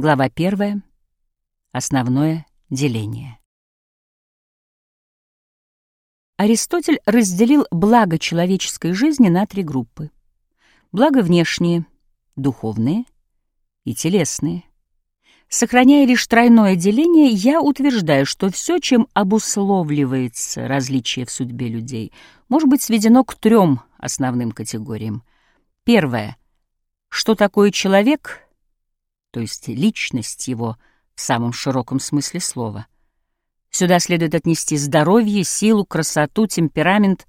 Глава 1. Основное деление. Аристотель разделил благо человеческой жизни на три группы. Благо внешние, духовные и телесные. Сохраняя лишь тройное деление, я утверждаю, что все, чем обусловливается различие в судьбе людей, может быть сведено к трем основным категориям. Первое. Что такое человек, то есть личность его в самом широком смысле слова. Сюда следует отнести здоровье, силу, красоту, темперамент,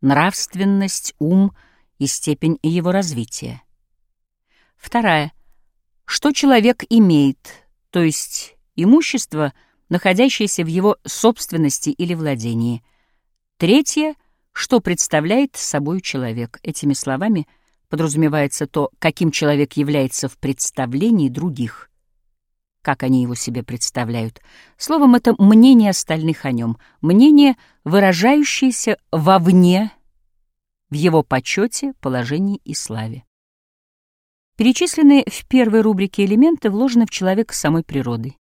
нравственность, ум и степень его развития. Вторая — что человек имеет, то есть имущество, находящееся в его собственности или владении. Третье, что представляет собой человек. Этими словами подразумевается то, каким человек является в представлении других, как они его себе представляют. Словом, это мнение остальных о нем, мнение, выражающееся вовне, в его почете, положении и славе. Перечисленные в первой рубрике элементы вложены в человека самой природой.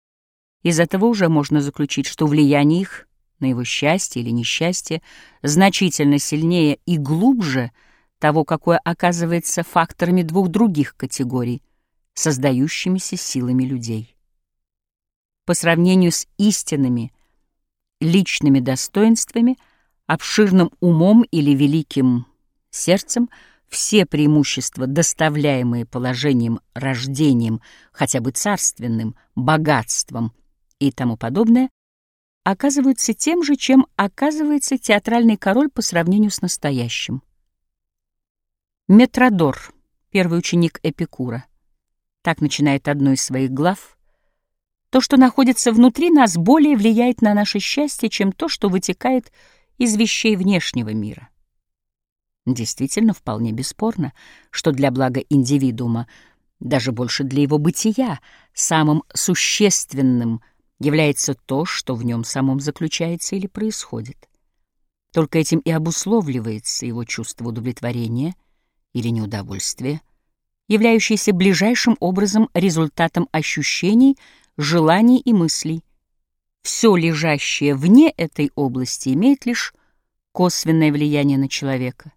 Из этого уже можно заключить, что влияние их на его счастье или несчастье значительно сильнее и глубже того, какое оказывается факторами двух других категорий, создающимися силами людей. По сравнению с истинными личными достоинствами, обширным умом или великим сердцем — все преимущества, доставляемые положением, рождением, хотя бы царственным, богатством и тому подобное, оказываются тем же, чем оказывается театральный король по сравнению с настоящим. Метродор, первый ученик Эпикура, так начинает одну из своих глав. То, что находится внутри нас, более влияет на наше счастье, чем то, что вытекает из вещей внешнего мира. Действительно, вполне бесспорно, что для блага индивидуума, даже больше для его бытия, самым существенным является то, что в нем самом заключается или происходит. Только этим и обусловливается его чувство удовлетворения или неудовольствия, являющееся ближайшим образом результатом ощущений, желаний и мыслей. Все лежащее вне этой области имеет лишь косвенное влияние на человека.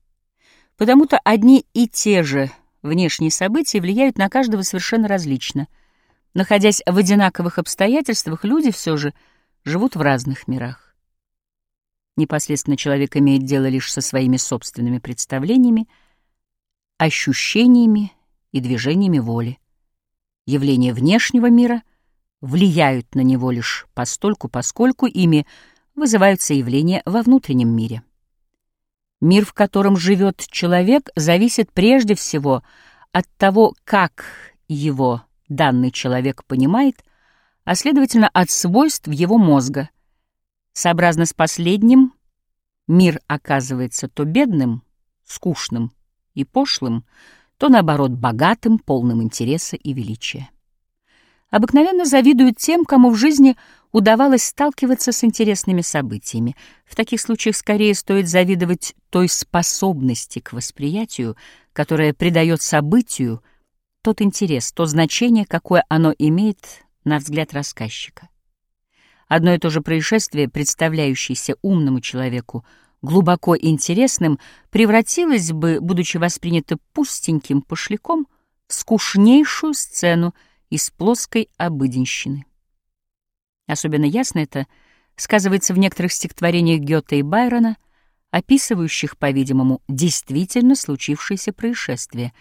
Потому-то одни и те же внешние события влияют на каждого совершенно различно. Находясь в одинаковых обстоятельствах, люди все же живут в разных мирах. Непосредственно человек имеет дело лишь со своими собственными представлениями, ощущениями и движениями воли. Явления внешнего мира влияют на него лишь постольку, поскольку ими вызываются явления во внутреннем мире. Мир, в котором живет человек, зависит прежде всего от того, как его данный человек понимает, а следовательно от свойств его мозга. Сообразно с последним, мир оказывается то бедным, скучным и пошлым, то, наоборот, богатым, полным интереса и величия. Обыкновенно завидуют тем, кому в жизни удавалось сталкиваться с интересными событиями. В таких случаях скорее стоит завидовать той способности к восприятию, которая придает событию тот интерес, то значение, какое оно имеет на взгляд рассказчика. Одно и то же происшествие, представляющееся умному человеку глубоко интересным, превратилось бы, будучи воспринято пустеньким пошляком, в скучнейшую сцену из плоской обыденщины. Особенно ясно это сказывается в некоторых стихотворениях Гёте и Байрона, описывающих, по-видимому, действительно случившееся происшествие.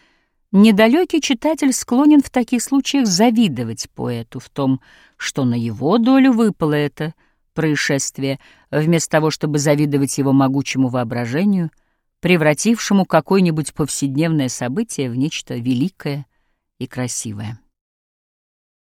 Недалекий читатель склонен в таких случаях завидовать поэту в том, что на его долю выпало это происшествие, вместо того, чтобы завидовать его могучему воображению, превратившему какое-нибудь повседневное событие в нечто великое и красивое.